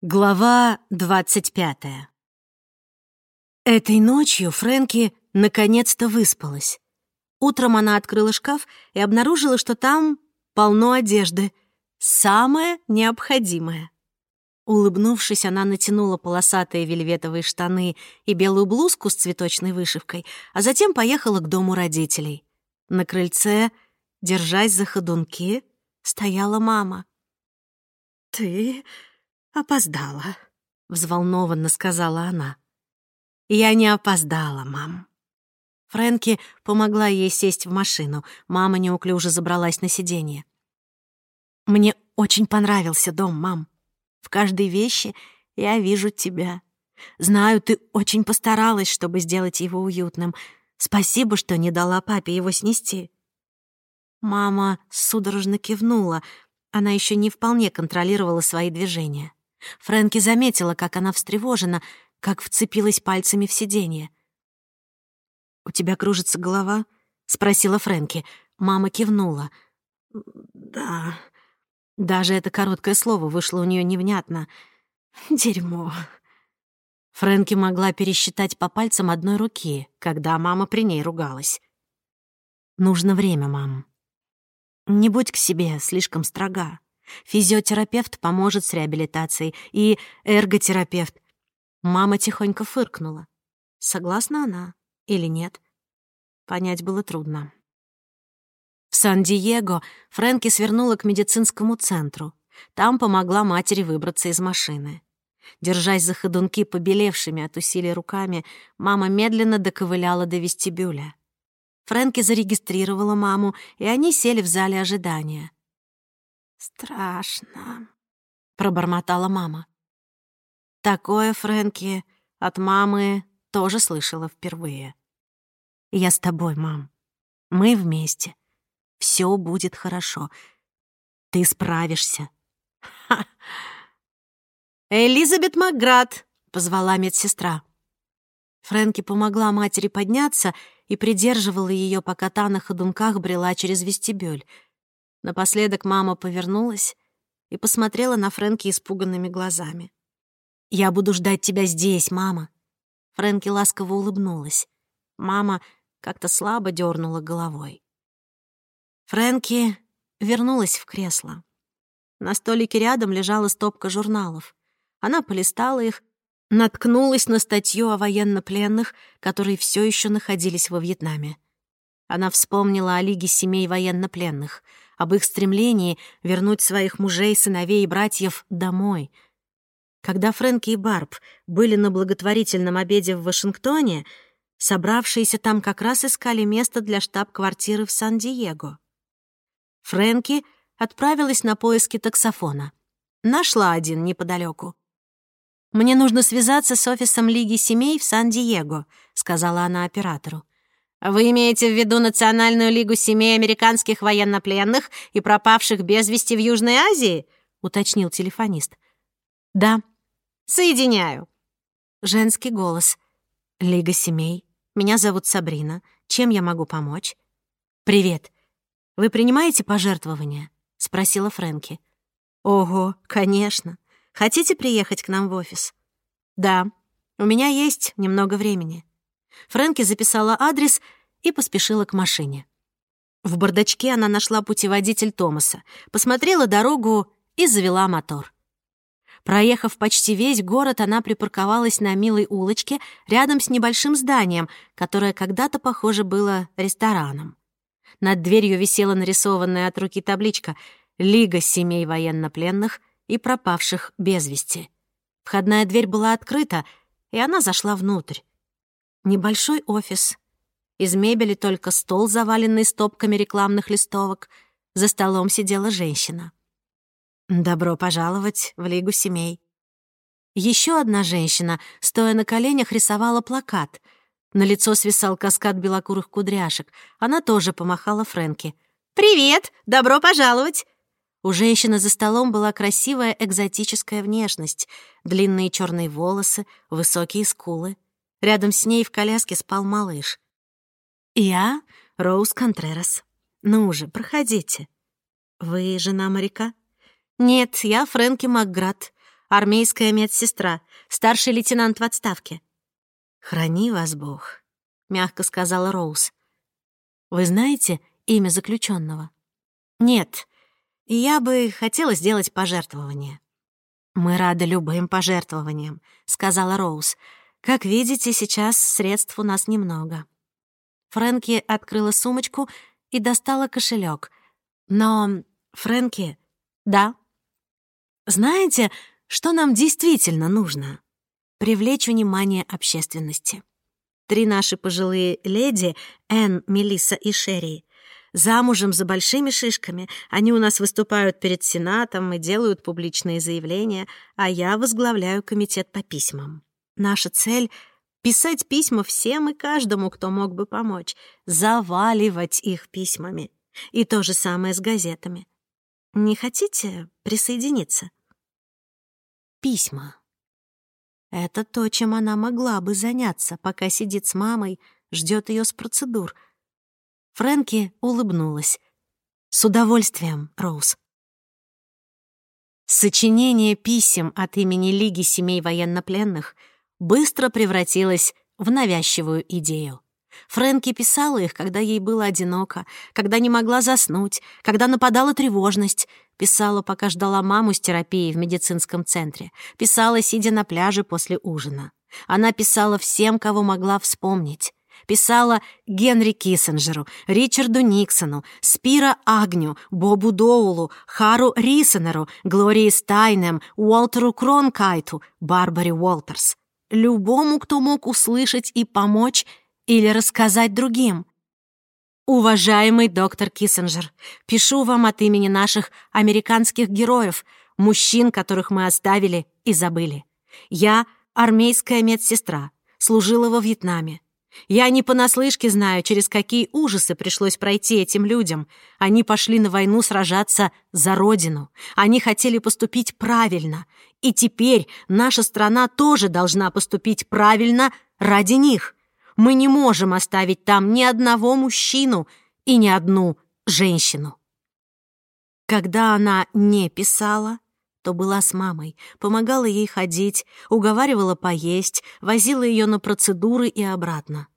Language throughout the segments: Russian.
Глава двадцать пятая. Этой ночью Фрэнки наконец-то выспалась. Утром она открыла шкаф и обнаружила, что там полно одежды. Самое необходимое. Улыбнувшись, она натянула полосатые вельветовые штаны и белую блузку с цветочной вышивкой, а затем поехала к дому родителей. На крыльце, держась за ходунки, стояла мама. «Ты опоздала», — взволнованно сказала она. «Я не опоздала, мам». Фрэнки помогла ей сесть в машину. Мама неуклюже забралась на сиденье. «Мне очень понравился дом, мам. В каждой вещи я вижу тебя. Знаю, ты очень постаралась, чтобы сделать его уютным. Спасибо, что не дала папе его снести». Мама судорожно кивнула. Она еще не вполне контролировала свои движения. Фрэнки заметила, как она встревожена, как вцепилась пальцами в сиденье. «У тебя кружится голова?» — спросила Фрэнки. Мама кивнула. «Да». Даже это короткое слово вышло у нее невнятно. «Дерьмо». Фрэнки могла пересчитать по пальцам одной руки, когда мама при ней ругалась. «Нужно время, мам. Не будь к себе слишком строга. Физиотерапевт поможет с реабилитацией и эрготерапевт. Мама тихонько фыркнула. Согласна она или нет? Понять было трудно. В Сан-Диего Фрэнки свернула к медицинскому центру. Там помогла матери выбраться из машины. Держась за ходунки побелевшими от усилий руками, мама медленно доковыляла до вестибюля. Фрэнки зарегистрировала маму, и они сели в зале ожидания. «Страшно», — пробормотала мама. Такое Фрэнки от мамы тоже слышала впервые. «Я с тобой, мам. Мы вместе. Все будет хорошо. Ты справишься». «Элизабет Макград!» — позвала медсестра. Фрэнки помогла матери подняться и придерживала ее, пока та на ходунках брела через вестибюль — Напоследок мама повернулась и посмотрела на Фрэнки испуганными глазами. «Я буду ждать тебя здесь, мама». Фрэнки ласково улыбнулась. Мама как-то слабо дернула головой. Фрэнки вернулась в кресло. На столике рядом лежала стопка журналов. Она полистала их, наткнулась на статью о военнопленных, которые все еще находились во Вьетнаме. Она вспомнила о Лиге семей военнопленных — об их стремлении вернуть своих мужей, сыновей и братьев домой. Когда Фрэнки и Барб были на благотворительном обеде в Вашингтоне, собравшиеся там как раз искали место для штаб-квартиры в Сан-Диего. Фрэнки отправилась на поиски таксофона. Нашла один неподалеку. «Мне нужно связаться с офисом Лиги семей в Сан-Диего», — сказала она оператору. «Вы имеете в виду Национальную лигу семей американских военнопленных и пропавших без вести в Южной Азии?» — уточнил телефонист. «Да». «Соединяю». Женский голос. «Лига семей. Меня зовут Сабрина. Чем я могу помочь?» «Привет. Вы принимаете пожертвования?» — спросила Фрэнки. «Ого, конечно. Хотите приехать к нам в офис?» «Да. У меня есть немного времени». Фрэнки записала адрес и поспешила к машине. В бардачке она нашла путеводитель Томаса, посмотрела дорогу и завела мотор. Проехав почти весь город, она припарковалась на милой улочке рядом с небольшим зданием, которое когда-то, похоже, было рестораном. Над дверью висела нарисованная от руки табличка «Лига семей военнопленных и пропавших без вести». Входная дверь была открыта, и она зашла внутрь. Небольшой офис. Из мебели только стол, заваленный стопками рекламных листовок. За столом сидела женщина. «Добро пожаловать в Лигу семей». Еще одна женщина, стоя на коленях, рисовала плакат. На лицо свисал каскад белокурых кудряшек. Она тоже помахала Фрэнки. «Привет! Добро пожаловать!» У женщины за столом была красивая экзотическая внешность. Длинные черные волосы, высокие скулы. Рядом с ней в коляске спал малыш. «Я Роуз Контрерас. Ну же, проходите. Вы жена моряка?» «Нет, я Фрэнки Макград. армейская медсестра, старший лейтенант в отставке. «Храни вас Бог», — мягко сказала Роуз. «Вы знаете имя заключенного? «Нет, я бы хотела сделать пожертвование». «Мы рады любым пожертвованиям», — сказала Роуз. «Как видите, сейчас средств у нас немного». Фрэнки открыла сумочку и достала кошелек. «Но, Фрэнки...» «Да?» «Знаете, что нам действительно нужно?» «Привлечь внимание общественности». Три наши пожилые леди, Энн, Мелисса и Шерри, замужем за большими шишками. Они у нас выступают перед Сенатом и делают публичные заявления, а я возглавляю комитет по письмам. Наша цель — писать письма всем и каждому, кто мог бы помочь, заваливать их письмами. И то же самое с газетами. Не хотите присоединиться? Письма. Это то, чем она могла бы заняться, пока сидит с мамой, ждет ее с процедур. Фрэнки улыбнулась. «С удовольствием, Роуз». Сочинение писем от имени Лиги семей военнопленных быстро превратилось в навязчивую идею. Фрэнки писала их, когда ей было одиноко, когда не могла заснуть, когда нападала тревожность. Писала, пока ждала маму с терапией в медицинском центре. Писала, сидя на пляже после ужина. Она писала всем, кого могла вспомнить. Писала Генри Киссинджеру, Ричарду Никсону, Спира Агню, Бобу Доулу, Хару Рисонеру, Глории Стайнем, Уолтеру Кронкайту, Барбаре Уолтерс. Любому, кто мог услышать и помочь, или рассказать другим. Уважаемый доктор Киссинджер, пишу вам от имени наших американских героев, мужчин, которых мы оставили и забыли. Я армейская медсестра, служила во Вьетнаме. Я не понаслышке знаю, через какие ужасы пришлось пройти этим людям. Они пошли на войну сражаться за Родину. Они хотели поступить правильно. И теперь наша страна тоже должна поступить правильно ради них. Мы не можем оставить там ни одного мужчину и ни одну женщину. Когда она не писала, то была с мамой, помогала ей ходить, уговаривала поесть, возила ее на процедуры и обратно.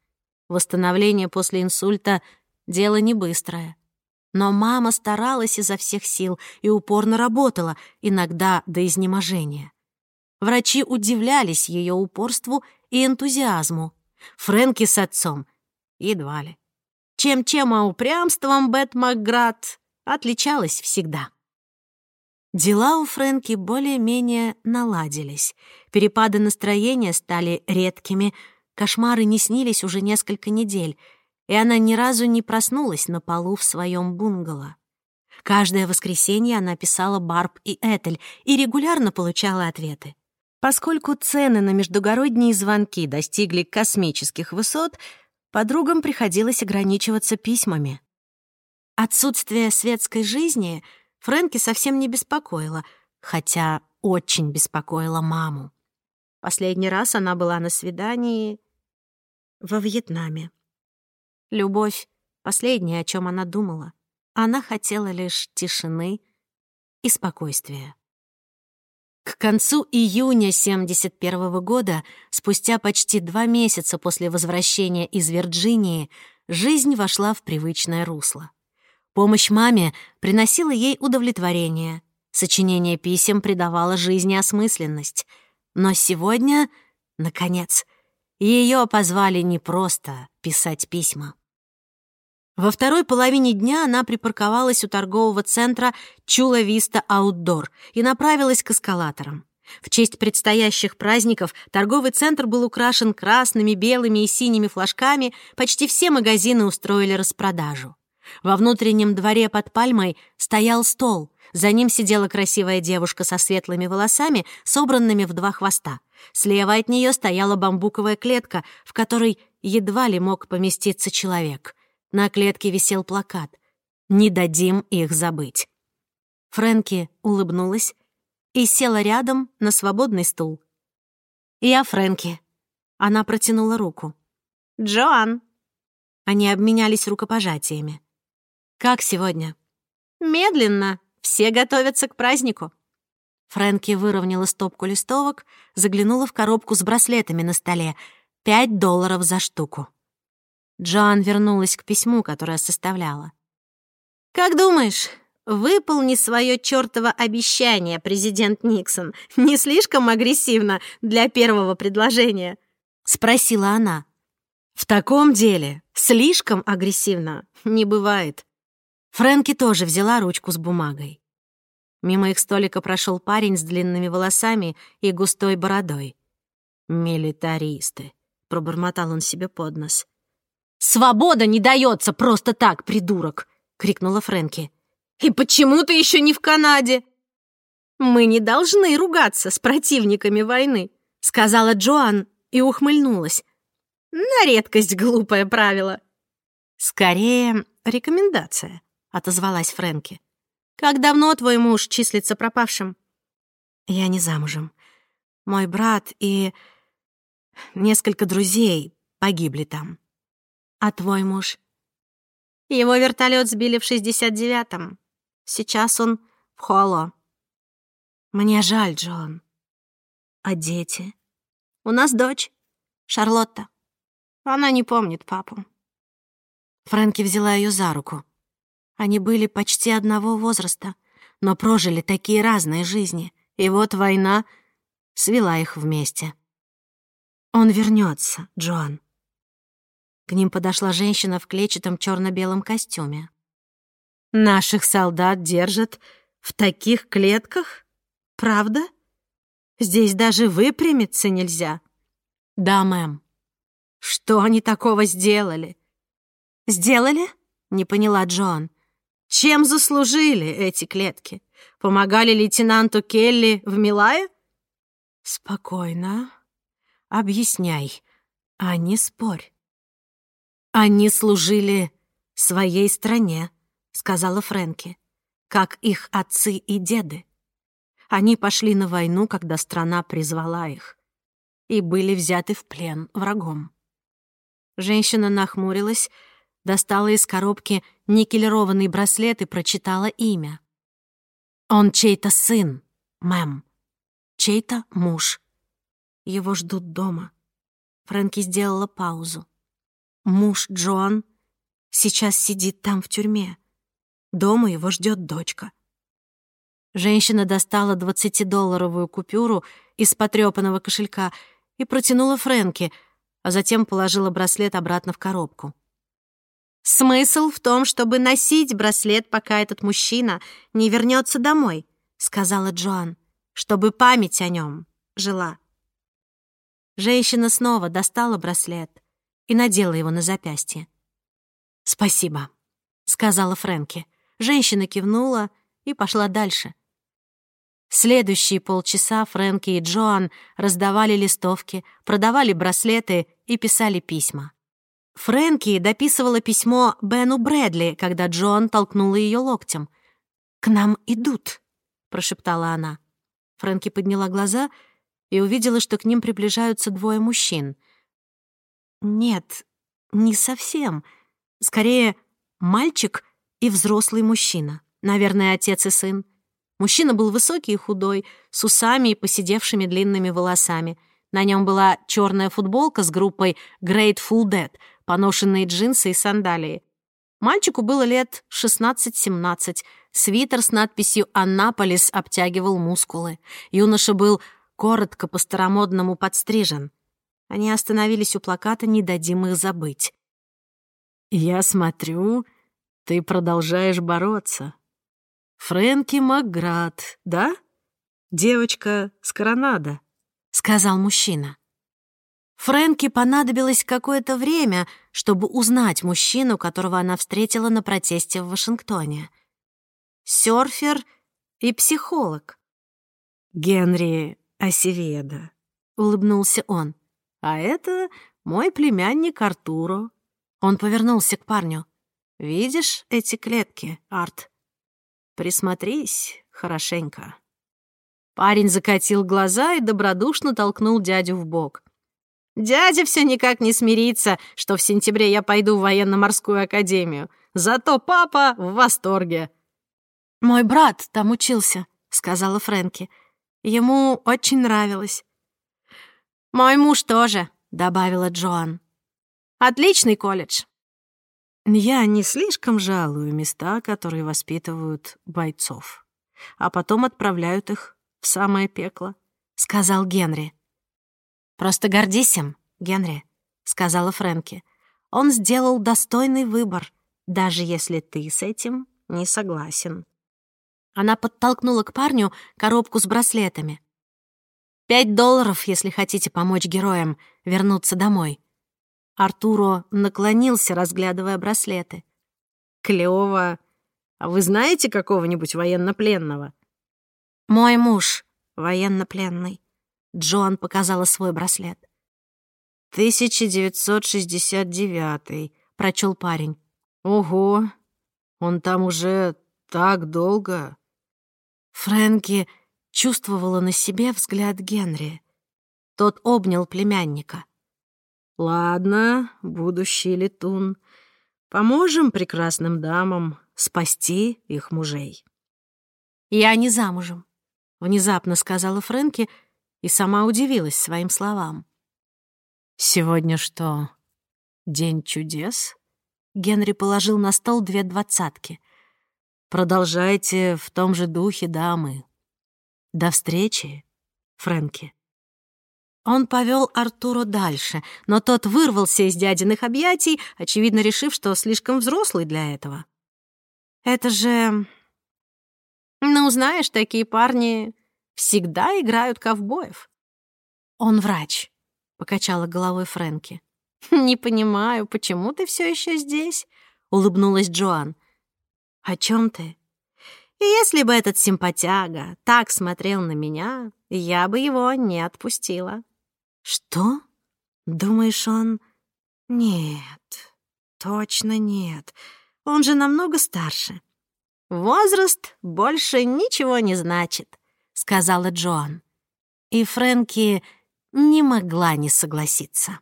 Восстановление после инсульта — дело не быстрое. Но мама старалась изо всех сил и упорно работала, иногда до изнеможения. Врачи удивлялись ее упорству и энтузиазму. Фрэнки с отцом едва ли. Чем-чем, а упрямством Бет Макград отличалась всегда. Дела у Фрэнки более-менее наладились. Перепады настроения стали редкими, кошмары не снились уже несколько недель, и она ни разу не проснулась на полу в своем бунгало. Каждое воскресенье она писала Барб и Этель и регулярно получала ответы. Поскольку цены на междугородние звонки достигли космических высот, подругам приходилось ограничиваться письмами. Отсутствие светской жизни Фрэнки совсем не беспокоило, хотя очень беспокоило маму. Последний раз она была на свидании во Вьетнаме. Любовь — последнее, о чем она думала. Она хотела лишь тишины и спокойствия. К концу июня 71 -го года, спустя почти два месяца после возвращения из Вирджинии, жизнь вошла в привычное русло. Помощь маме приносила ей удовлетворение. Сочинение писем придавало жизни осмысленность. Но сегодня, наконец, ее позвали не просто писать письма. Во второй половине дня она припарковалась у торгового центра «Чула Виста Аутдор» и направилась к эскалаторам. В честь предстоящих праздников торговый центр был украшен красными, белыми и синими флажками, почти все магазины устроили распродажу. Во внутреннем дворе под пальмой стоял стол. За ним сидела красивая девушка со светлыми волосами, собранными в два хвоста. Слева от нее стояла бамбуковая клетка, в которой едва ли мог поместиться человек — на клетке висел плакат «Не дадим их забыть». Фрэнки улыбнулась и села рядом на свободный стул. «Я Фрэнки». Она протянула руку. «Джоан». Они обменялись рукопожатиями. «Как сегодня?» «Медленно. Все готовятся к празднику». Фрэнки выровняла стопку листовок, заглянула в коробку с браслетами на столе. Пять долларов за штуку. Джоан вернулась к письму, которое составляла. «Как думаешь, выполни свое чёртово обещание, президент Никсон, не слишком агрессивно для первого предложения?» — спросила она. «В таком деле слишком агрессивно не бывает». Фрэнки тоже взяла ручку с бумагой. Мимо их столика прошел парень с длинными волосами и густой бородой. «Милитаристы», — пробормотал он себе под нос. «Свобода не дается просто так, придурок!» — крикнула Фрэнки. «И почему ты еще не в Канаде?» «Мы не должны ругаться с противниками войны», — сказала Джоан и ухмыльнулась. «На редкость глупое правило». «Скорее, рекомендация», — отозвалась Фрэнки. Как давно твой муж числится пропавшим?» «Я не замужем. Мой брат и несколько друзей погибли там. А твой муж?» «Его вертолет сбили в 69-м. Сейчас он в Холо». «Мне жаль, Джон. А дети?» «У нас дочь, Шарлотта. Она не помнит папу». Фрэнки взяла ее за руку. Они были почти одного возраста, но прожили такие разные жизни. И вот война свела их вместе. «Он вернется, Джоан». К ним подошла женщина в клетчатом черно белом костюме. «Наших солдат держат в таких клетках? Правда? Здесь даже выпрямиться нельзя». «Да, мэм». «Что они такого сделали?» «Сделали?» — не поняла Джоан. Чем заслужили эти клетки? Помогали лейтенанту Келли в Милае? Спокойно. Объясняй, а не спорь. Они служили своей стране, сказала Фрэнки, как их отцы и деды. Они пошли на войну, когда страна призвала их, и были взяты в плен врагом. Женщина нахмурилась, достала из коробки никелированный браслет и прочитала имя. «Он чей-то сын, мэм. Чей-то муж. Его ждут дома». Фрэнки сделала паузу. «Муж Джоан сейчас сидит там в тюрьме. Дома его ждет дочка». Женщина достала двадцатидолларовую купюру из потрёпанного кошелька и протянула Фрэнки, а затем положила браслет обратно в коробку. «Смысл в том, чтобы носить браслет, пока этот мужчина не вернется домой», — сказала Джоан, «чтобы память о нем жила». Женщина снова достала браслет и надела его на запястье. «Спасибо», — сказала Фрэнки. Женщина кивнула и пошла дальше. Следующие полчаса Фрэнки и Джоан раздавали листовки, продавали браслеты и писали письма. Фрэнки дописывала письмо Бену Брэдли, когда Джон толкнула ее локтем. «К нам идут», — прошептала она. Фрэнки подняла глаза и увидела, что к ним приближаются двое мужчин. Нет, не совсем. Скорее, мальчик и взрослый мужчина. Наверное, отец и сын. Мужчина был высокий и худой, с усами и посидевшими длинными волосами. На нем была черная футболка с группой Grateful Dead — поношенные джинсы и сандалии. Мальчику было лет 16-17. Свитер с надписью «Аннаполис» обтягивал мускулы. Юноша был коротко по-старомодному подстрижен. Они остановились у плаката «Не дадим их забыть». «Я смотрю, ты продолжаешь бороться. Фрэнки Макград, да? Девочка с коронада», — сказал мужчина. Фрэнке понадобилось какое-то время, чтобы узнать мужчину, которого она встретила на протесте в Вашингтоне. Сёрфер и психолог. «Генри Осеведа», — улыбнулся он. «А это мой племянник Артуро». Он повернулся к парню. «Видишь эти клетки, Арт? Присмотрись хорошенько». Парень закатил глаза и добродушно толкнул дядю в бок. Дядя все никак не смирится, что в сентябре я пойду в военно-морскую академию. Зато папа в восторге». «Мой брат там учился», — сказала Фрэнки. Ему очень нравилось. «Мой муж тоже», — добавила Джоан. «Отличный колледж». Я не слишком жалую места, которые воспитывают бойцов, а потом отправляют их в самое пекло, — сказал Генри. «Просто гордись им, Генри», — сказала Фрэнки. «Он сделал достойный выбор, даже если ты с этим не согласен». Она подтолкнула к парню коробку с браслетами. «Пять долларов, если хотите помочь героям вернуться домой». Артуро наклонился, разглядывая браслеты. «Клёво. А вы знаете какого-нибудь военнопленного?» «Мой муж военнопленный». Джоан показала свой браслет. «1969», — прочел парень. «Ого, он там уже так долго». Фрэнки чувствовала на себе взгляд Генри. Тот обнял племянника. «Ладно, будущий летун, поможем прекрасным дамам спасти их мужей». «Я не замужем», — внезапно сказала Фрэнки и сама удивилась своим словам. «Сегодня что, день чудес?» Генри положил на стол две двадцатки — Продолжайте в том же духе, дамы. До встречи, Фрэнки. Он повел Артуру дальше, но тот вырвался из дядиных объятий, очевидно решив, что слишком взрослый для этого. «Это же... Ну, знаешь, такие парни всегда играют ковбоев». «Он врач», — покачала головой Фрэнки. «Не понимаю, почему ты все еще здесь?» — улыбнулась Джоан. «О чем ты?» Если бы этот симпатяга так смотрел на меня, я бы его не отпустила. Что? Думаешь, он... Нет, точно нет. Он же намного старше. Возраст больше ничего не значит, сказала Джоан. И Фрэнки не могла не согласиться.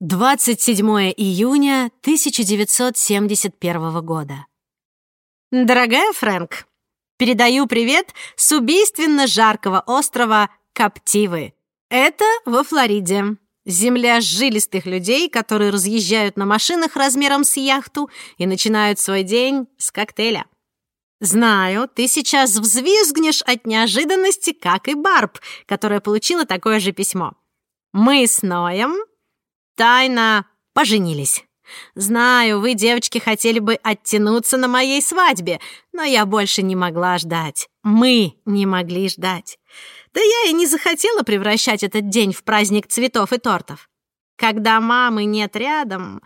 27 июня 1971 года. Дорогая Фрэнк, передаю привет с убийственно жаркого острова Каптивы. Это во Флориде. Земля жилистых людей, которые разъезжают на машинах размером с яхту и начинают свой день с коктейля. Знаю, ты сейчас взвизгнешь от неожиданности, как и Барб, которая получила такое же письмо. Мы с Ноем тайно поженились. Знаю, вы, девочки, хотели бы оттянуться на моей свадьбе, но я больше не могла ждать. Мы не могли ждать. Да я и не захотела превращать этот день в праздник цветов и тортов. Когда мамы нет рядом...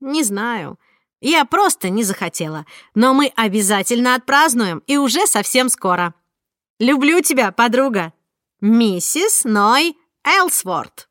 Не знаю. Я просто не захотела. Но мы обязательно отпразднуем, и уже совсем скоро. Люблю тебя, подруга. Миссис Ной Элсворт.